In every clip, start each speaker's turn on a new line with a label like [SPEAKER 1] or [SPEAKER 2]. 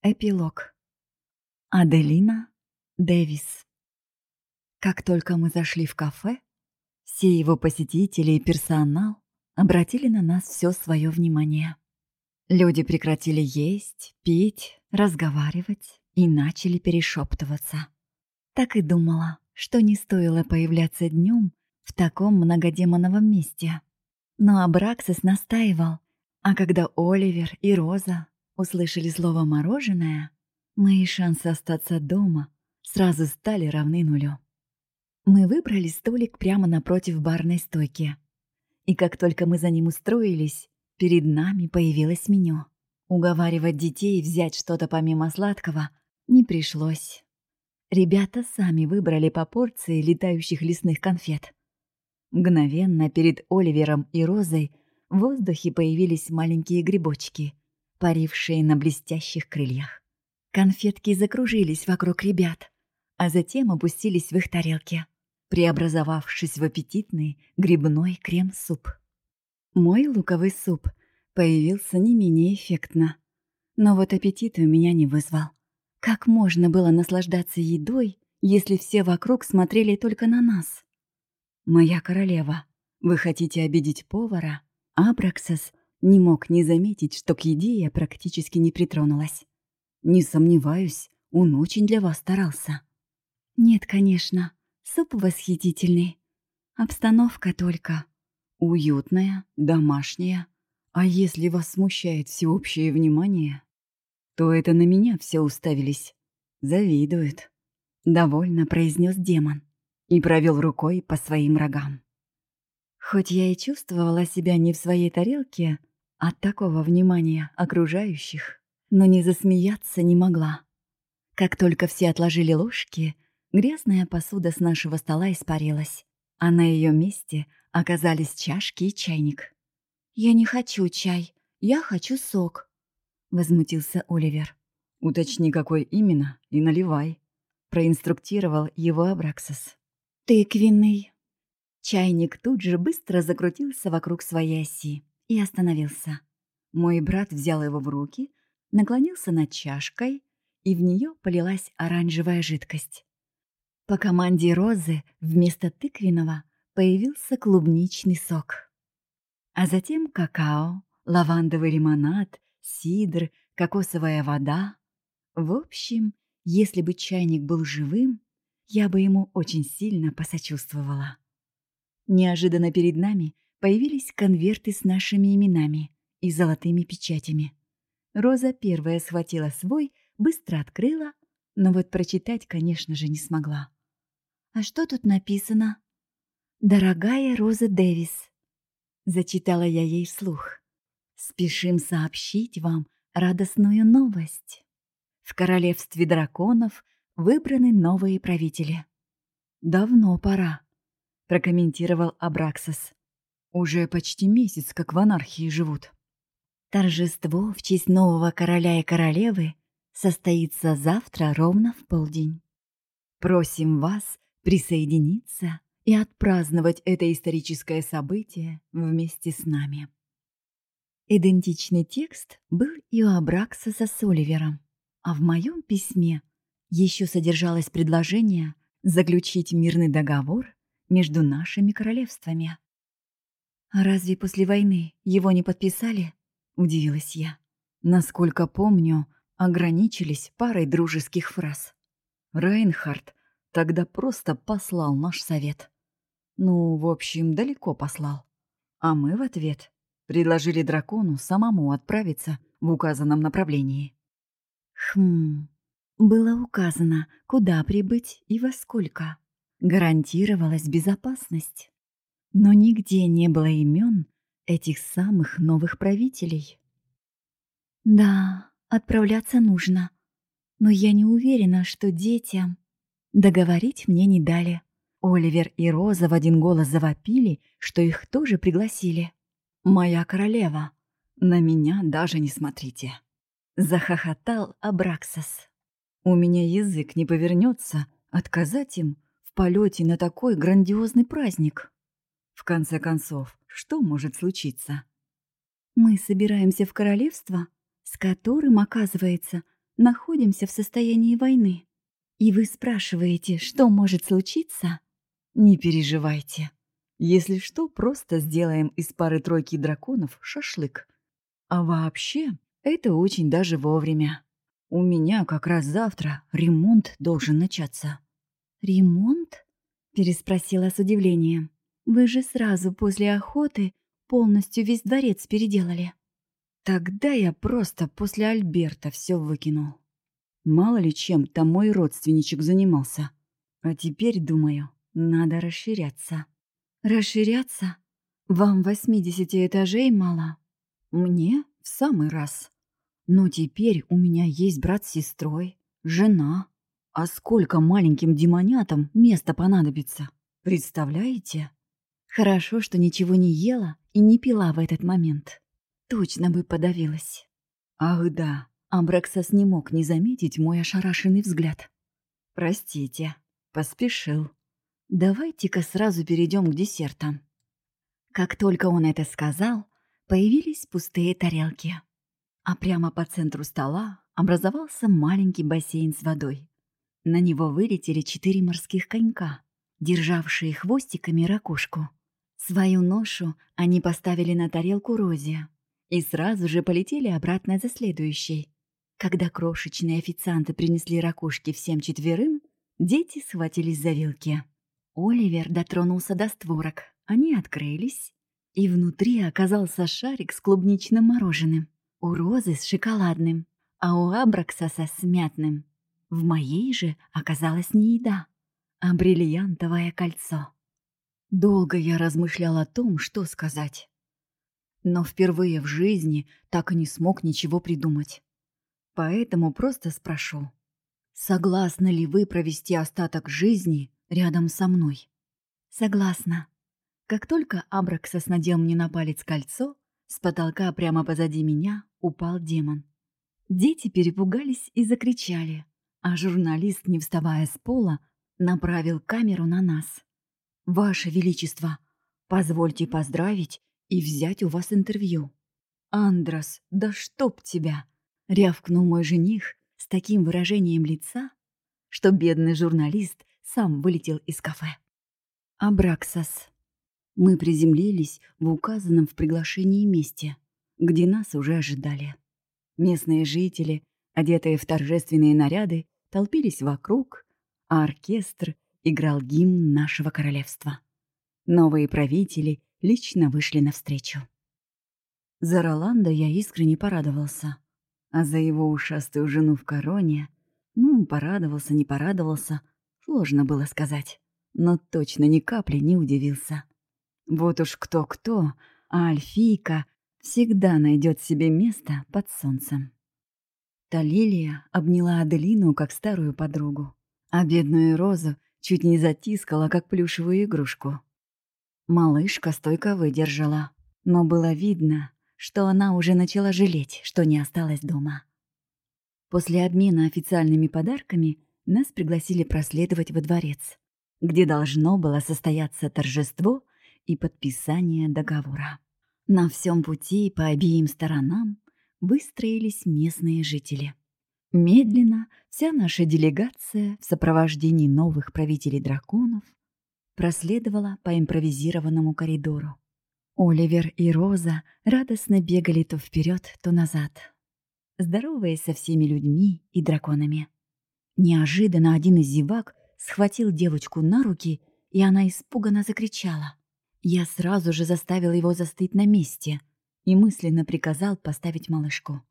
[SPEAKER 1] Эпилог. Аделина Дэвис. Как только мы зашли в кафе, все его посетители и персонал обратили на нас все свое внимание. Люди прекратили есть, пить, разговаривать и начали перешептываться. Так и думала, что не стоило появляться днем в таком многодемоновом месте. Но Абраксис настаивал, а когда Оливер и Роза услышали слово «мороженое», мои шансы остаться дома сразу стали равны нулю. Мы выбрали столик прямо напротив барной стойки. И как только мы за ним устроились, перед нами появилось меню. Уговаривать детей взять что-то помимо сладкого не пришлось. Ребята сами выбрали по порции летающих лесных конфет. Мгновенно перед Оливером и Розой в воздухе появились маленькие грибочки, парившие на блестящих крыльях. Конфетки закружились вокруг ребят, а затем опустились в их тарелки, преобразовавшись в аппетитный грибной крем-суп. Мой луковый суп появился не менее эффектно, но вот аппетит у меня не вызвал. Как можно было наслаждаться едой, если все вокруг смотрели только на нас? «Моя королева, вы хотите обидеть повара?» Абраксас не мог не заметить, что к еде я практически не притронулась. Не сомневаюсь, он очень для вас старался. Нет, конечно, суп восхитительный. Обстановка только. Уютная, домашняя. А если вас смущает всеобщее внимание, то это на меня все уставились. Завидуют. Довольно произнес демон и провел рукой по своим рогам. Хоть я и чувствовала себя не в своей тарелке, от такого внимания окружающих, но не засмеяться не могла. Как только все отложили ложки, грязная посуда с нашего стола испарилась, а на ее месте оказались чашки и чайник. «Я не хочу чай, я хочу сок», — возмутился Оливер. «Уточни, какой именно, и наливай», — проинструктировал его Абраксас. «Тыквенный». Чайник тут же быстро закрутился вокруг своей оси и остановился. Мой брат взял его в руки, наклонился над чашкой, и в нее полилась оранжевая жидкость. По команде Розы вместо тыквенного появился клубничный сок. А затем какао, лавандовый лимонад, сидр, кокосовая вода. В общем, если бы чайник был живым, я бы ему очень сильно посочувствовала. Неожиданно перед нами появились конверты с нашими именами и золотыми печатями. Роза первая схватила свой, быстро открыла, но вот прочитать, конечно же, не смогла. «А что тут написано?» «Дорогая Роза Дэвис», — зачитала я ей вслух. «Спешим сообщить вам радостную новость. В королевстве драконов выбраны новые правители. Давно пора», — прокомментировал Абраксас. Уже почти месяц, как в анархии живут. Торжество в честь нового короля и королевы состоится завтра ровно в полдень. Просим вас присоединиться и отпраздновать это историческое событие вместе с нами. Идентичный текст был и у Абракса со Соливером, а в моем письме еще содержалось предложение заключить мирный договор между нашими королевствами. «А разве после войны его не подписали?» – удивилась я. Насколько помню, ограничились парой дружеских фраз. Рейнхард тогда просто послал наш совет. Ну, в общем, далеко послал. А мы в ответ предложили дракону самому отправиться в указанном направлении. Хм, было указано, куда прибыть и во сколько. Гарантировалась безопасность но нигде не было имен этих самых новых правителей. Да, отправляться нужно, но я не уверена, что детям... Договорить мне не дали. Оливер и Роза в один голос завопили, что их тоже пригласили. «Моя королева, на меня даже не смотрите!» Захохотал Абраксас. «У меня язык не повернется отказать им в полете на такой грандиозный праздник». В конце концов, что может случиться? Мы собираемся в королевство, с которым, оказывается, находимся в состоянии войны. И вы спрашиваете, что может случиться? Не переживайте. Если что, просто сделаем из пары-тройки драконов шашлык. А вообще, это очень даже вовремя. У меня как раз завтра ремонт должен начаться. Ремонт? Переспросила с удивлением. Вы же сразу после охоты полностью весь дворец переделали. Тогда я просто после Альберта все выкинул. Мало ли чем там мой родственничек занимался. А теперь, думаю, надо расширяться. Расширяться? Вам 80 этажей мало? Мне в самый раз. Но теперь у меня есть брат с сестрой, жена. А сколько маленьким демонятам места понадобится? Представляете? Хорошо, что ничего не ела и не пила в этот момент. Точно бы подавилась. Ах да, Амбраксас не мог не заметить мой ошарашенный взгляд. «Простите, поспешил. Давайте-ка сразу перейдем к десертам». Как только он это сказал, появились пустые тарелки. А прямо по центру стола образовался маленький бассейн с водой. На него вылетели четыре морских конька, державшие хвостиками ракушку. Свою ношу они поставили на тарелку Розе и сразу же полетели обратно за следующей. Когда крошечные официанты принесли ракушки всем четверым, дети схватились за вилки. Оливер дотронулся до створок, они открылись, и внутри оказался шарик с клубничным мороженым, у Розы с шоколадным, а у Абраксаса с мятным. В моей же оказалась не еда, а бриллиантовое кольцо. Долго я размышлял о том, что сказать. Но впервые в жизни так и не смог ничего придумать. Поэтому просто спрошу. Согласны ли вы провести остаток жизни рядом со мной? Согласна. Как только Абраксас надел мне на палец кольцо, с потолка прямо позади меня упал демон. Дети перепугались и закричали, а журналист, не вставая с пола, направил камеру на нас. «Ваше Величество, позвольте поздравить и взять у вас интервью». «Андрос, да чтоб тебя!» рявкнул мой жених с таким выражением лица, что бедный журналист сам вылетел из кафе. Абраксас. Мы приземлились в указанном в приглашении месте, где нас уже ожидали. Местные жители, одетые в торжественные наряды, толпились вокруг, а оркестр играл гимн нашего королевства. Новые правители лично вышли навстречу. За Роланда я искренне порадовался. А за его ушастую жену в короне, ну, порадовался, не порадовался, сложно было сказать. Но точно ни капли не удивился. Вот уж кто-кто, а Альфийка всегда найдет себе место под солнцем. Талилия обняла Аделину как старую подругу, а бедную Розу чуть не затискала, как плюшевую игрушку. Малышка стойко выдержала, но было видно, что она уже начала жалеть, что не осталась дома. После обмена официальными подарками нас пригласили проследовать во дворец, где должно было состояться торжество и подписание договора. На всем пути по обеим сторонам выстроились местные жители. Медленно вся наша делегация в сопровождении новых правителей драконов проследовала по импровизированному коридору. Оливер и Роза радостно бегали то вперед, то назад, здороваясь со всеми людьми и драконами. Неожиданно один из зевак схватил девочку на руки, и она испуганно закричала. Я сразу же заставил его застыть на месте и мысленно приказал поставить малышку.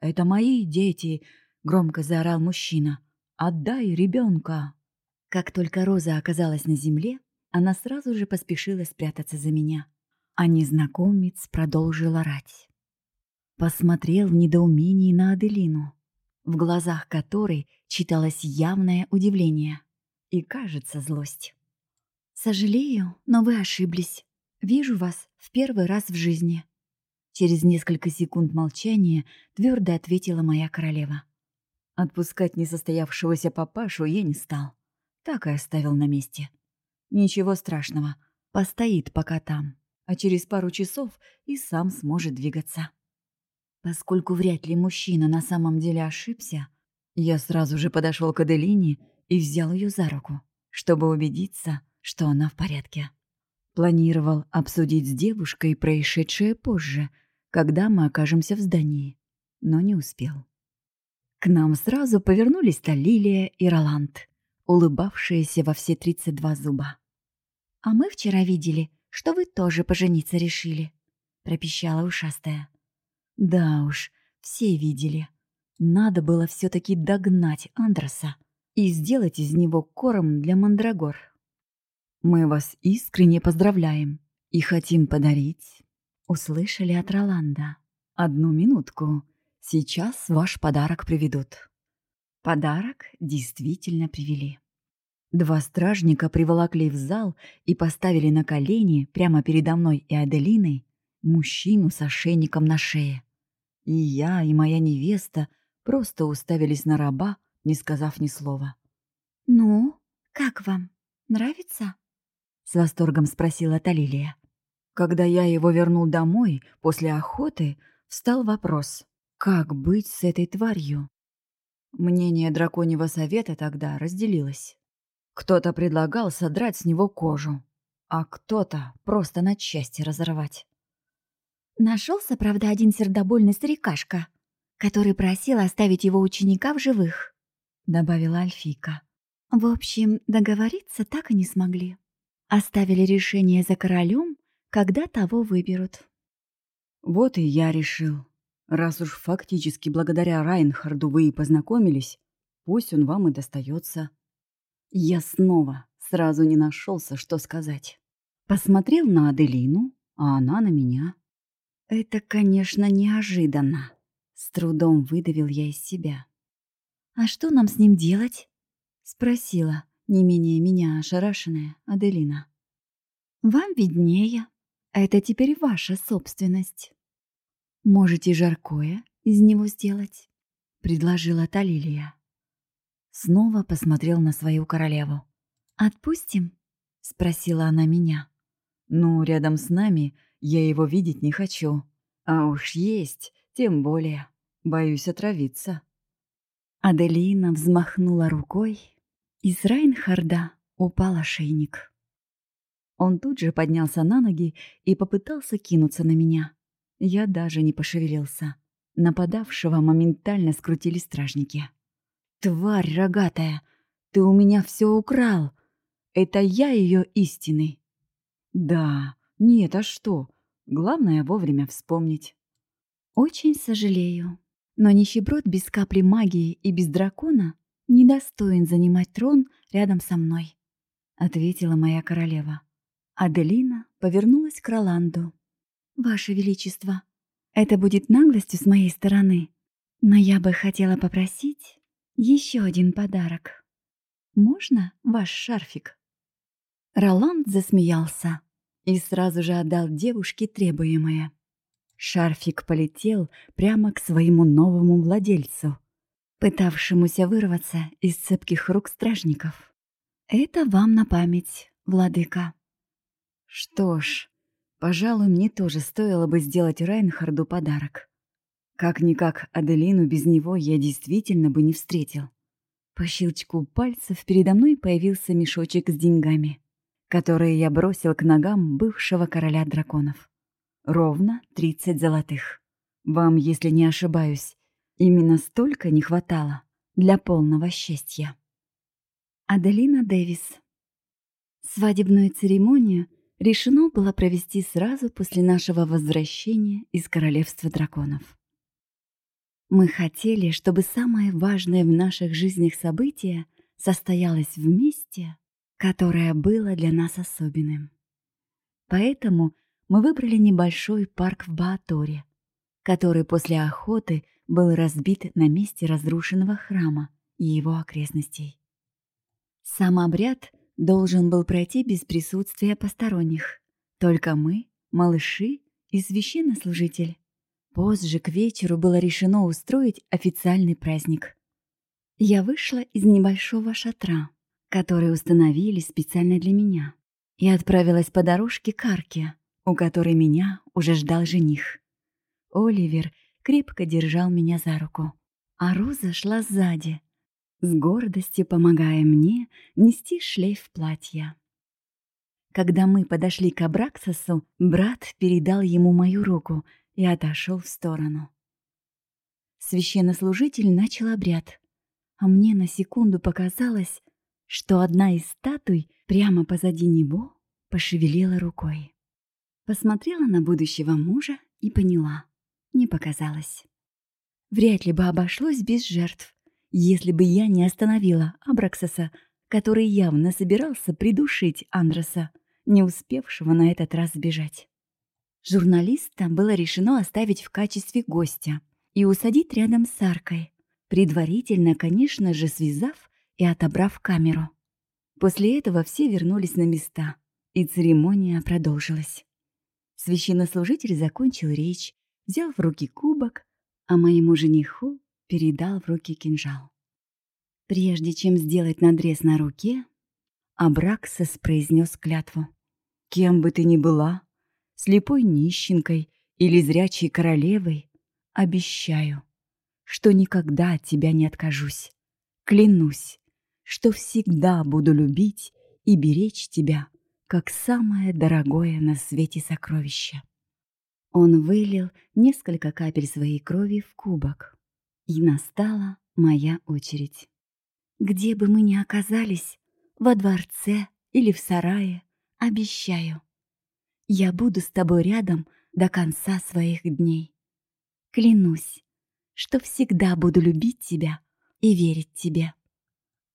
[SPEAKER 1] «Это мои дети!» — громко заорал мужчина. «Отдай ребенка!» Как только Роза оказалась на земле, она сразу же поспешила спрятаться за меня а незнакомец продолжил орать. Посмотрел в недоумении на Аделину, в глазах которой читалось явное удивление и, кажется, злость. «Сожалею, но вы ошиблись. Вижу вас в первый раз в жизни». Через несколько секунд молчания твердо ответила моя королева. Отпускать несостоявшегося папашу я не стал. Так и оставил на месте. Ничего страшного, постоит пока там а через пару часов и сам сможет двигаться. Поскольку вряд ли мужчина на самом деле ошибся, Я сразу же подошел к Аделине и взял ее за руку, чтобы убедиться, что она в порядке. Планировал обсудить с девушкой происшедшее позже, когда мы окажемся в здании, но не успел. К нам сразу повернулись Талилия и Роланд, улыбавшиеся во все 32 зуба.
[SPEAKER 2] «А мы вчера видели, что вы тоже пожениться решили», — пропищала ушастая.
[SPEAKER 1] «Да уж, все видели. Надо было все таки догнать Андроса и сделать из него корм для мандрагор. Мы вас искренне поздравляем и хотим подарить...» Услышали от Роланда. «Одну минутку. Сейчас ваш подарок приведут». Подарок действительно привели. Два стражника приволокли в зал и поставили на колени прямо передо мной и Аделиной мужчину с ошейником на шее. И я, и моя невеста просто уставились на раба, не сказав ни слова.
[SPEAKER 2] «Ну, как вам? Нравится?»
[SPEAKER 1] С восторгом спросила Талилия. Когда я его вернул домой после охоты, встал вопрос, как быть с этой тварью? Мнение драконьего совета тогда разделилось. Кто-то предлагал содрать с него кожу, а кто-то просто на части разорвать.
[SPEAKER 2] Нашелся, правда, один сердобольный старикашка, который просил оставить его ученика в живых, добавила Альфика. В общем, договориться так и не смогли. Оставили решение за королем, когда того выберут.
[SPEAKER 1] Вот и я решил. Раз уж фактически благодаря Райнхарду вы и познакомились, пусть он вам и достается. Я снова сразу не нашелся, что сказать. Посмотрел на Аделину, а она на меня. Это, конечно, неожиданно. С трудом выдавил я из себя.
[SPEAKER 2] «А что нам с ним делать?»
[SPEAKER 1] — спросила, не менее меня ошарашенная Аделина.
[SPEAKER 2] «Вам виднее. Это теперь ваша собственность».
[SPEAKER 1] «Можете жаркое из него сделать?» — предложила Талилия. Снова посмотрел на свою королеву.
[SPEAKER 2] «Отпустим?»
[SPEAKER 1] — спросила она меня. «Ну, рядом с нами я его видеть не хочу. А уж есть, тем более. Боюсь отравиться». Аделина взмахнула рукой, и с Райнхарда упал ошейник. Он тут же поднялся на ноги и попытался кинуться на меня. Я даже не пошевелился. Нападавшего моментально скрутили стражники. «Тварь рогатая, ты у меня все украл! Это я ее истинный!» «Да, нет, а что? Главное вовремя вспомнить».
[SPEAKER 2] «Очень сожалею, но нищеброд без капли магии и без дракона недостоин занимать трон рядом со мной», — ответила моя королева. Аделина повернулась к Роланду. «Ваше Величество, это будет наглостью с моей стороны, но я бы хотела попросить еще один подарок. Можно ваш шарфик?» Роланд засмеялся и сразу же отдал девушке требуемое. Шарфик полетел прямо к своему новому владельцу, пытавшемуся вырваться из цепких рук стражников. «Это вам на память, владыка». Что ж, Пожалуй, мне тоже стоило бы сделать Райнхарду подарок. Как-никак Аделину без него я действительно бы не встретил. По щелчку пальцев передо мной появился мешочек с деньгами, которые я бросил к ногам бывшего короля драконов. Ровно 30 золотых. Вам, если не ошибаюсь, именно столько не хватало для полного счастья. Аделина Дэвис. Свадебную церемонию решено было провести сразу после нашего возвращения из Королевства драконов. Мы хотели, чтобы самое важное в наших жизнях событие состоялось в месте, которое было для нас особенным. Поэтому мы выбрали небольшой парк в Бааторе, который после охоты был разбит на месте разрушенного храма и его окрестностей. Сам обряд должен был пройти без присутствия посторонних. Только мы, малыши и священнослужитель. Позже к вечеру было решено устроить официальный праздник. Я вышла из небольшого шатра, который установили специально для меня, и отправилась по дорожке к арке, у которой меня уже ждал жених. Оливер крепко держал меня за руку, а Роза шла сзади, с гордостью помогая мне нести шлейф платья. Когда мы подошли к Абраксасу, брат передал ему мою руку и отошел в сторону. Священнослужитель начал обряд, а мне на секунду показалось, что одна из статуй прямо позади него пошевелила рукой. Посмотрела на будущего мужа и поняла. Не показалось. Вряд ли бы обошлось без жертв, если бы я не остановила Абраксаса, который явно собирался придушить Андреса, не успевшего на этот раз сбежать. Журналиста было решено оставить в качестве гостя и усадить рядом с аркой, предварительно, конечно же, связав и отобрав камеру. После этого все вернулись на места, и церемония продолжилась. Священнослужитель закончил речь, взял в руки кубок, а моему жениху передал в руки кинжал. Прежде чем сделать надрез на руке, Абраксас произнес клятву. «Кем бы ты ни была, слепой нищенкой или зрячей королевой, обещаю, что никогда от тебя не откажусь. Клянусь, что всегда буду любить и беречь тебя, как самое дорогое на свете сокровище. Он вылил несколько капель своей крови в кубок. И настала моя очередь. Где бы мы ни оказались, во дворце или в сарае, обещаю, я буду с тобой рядом до конца своих дней. Клянусь, что всегда буду любить тебя и верить тебе.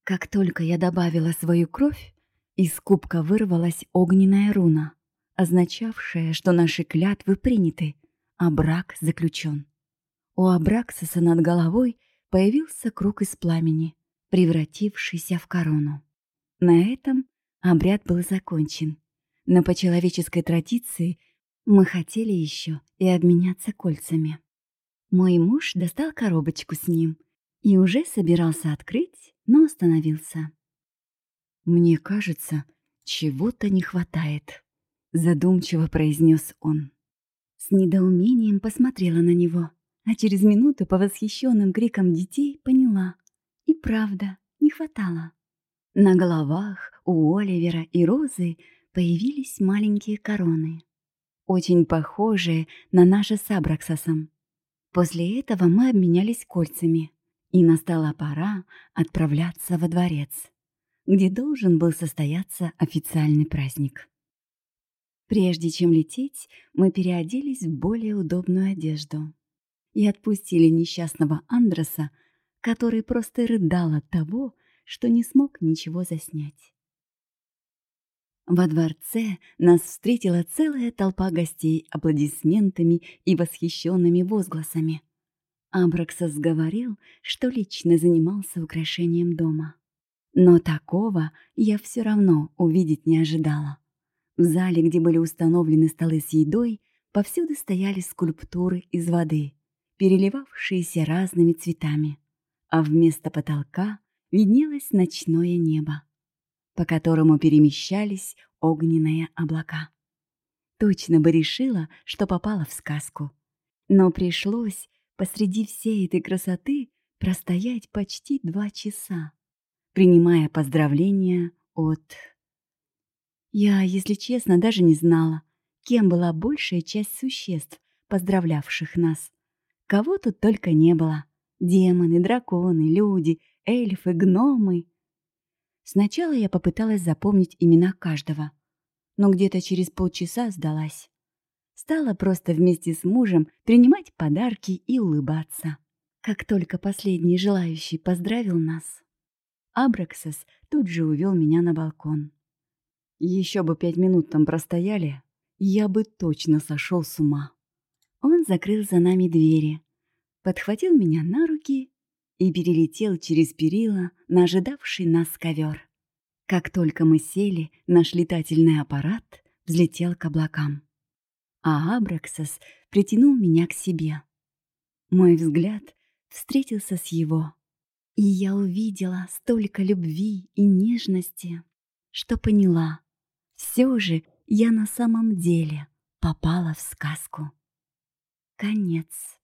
[SPEAKER 2] Как только я добавила свою кровь, из кубка вырвалась огненная руна, означавшая, что наши клятвы приняты, а брак заключен. У Абраксиса над головой появился круг из пламени, превратившийся в корону. На этом обряд был закончен, но по человеческой традиции мы хотели еще и обменяться кольцами. Мой муж достал коробочку с ним и уже собирался открыть, но остановился. «Мне кажется, чего-то не хватает», — задумчиво произнес он. С недоумением посмотрела на него, а через минуту по восхищенным крикам детей поняла. И правда, не хватало. На головах у Оливера и Розы появились маленькие короны, очень похожие на наши с Абраксасом. После этого мы обменялись кольцами, и настала пора отправляться во дворец, где должен был состояться официальный праздник. Прежде чем лететь, мы переоделись в более удобную одежду и отпустили несчастного Андреса, который просто рыдал от того, что не смог ничего заснять. Во дворце нас встретила целая толпа гостей аплодисментами и восхищенными возгласами. Абраксас говорил, что лично занимался украшением дома. Но такого я все равно увидеть не ожидала. В зале, где были установлены столы с едой, повсюду стояли скульптуры из воды, переливавшиеся разными цветами, а вместо потолка виднелось ночное небо, по которому перемещались огненные облака. Точно бы решила, что попала в сказку. Но пришлось посреди всей этой красоты простоять почти два часа, принимая поздравления от... Я, если честно, даже не знала, кем была большая часть существ, поздравлявших нас. Кого тут только не было. Демоны, драконы, люди, эльфы, гномы. Сначала я попыталась запомнить имена каждого, но где-то через полчаса сдалась стала просто вместе с мужем принимать подарки и улыбаться. Как только последний желающий поздравил нас, Абраксас тут же увел меня на балкон. Еще бы пять минут там простояли, я бы точно сошел с ума. Он закрыл за нами двери, подхватил меня на руки и перелетел через перила на ожидавший нас ковер. Как только мы сели, наш летательный аппарат взлетел к облакам а Абраксас притянул меня к себе. Мой взгляд встретился с его, и я увидела столько любви и нежности, что поняла, все же я на самом деле попала в сказку. Конец.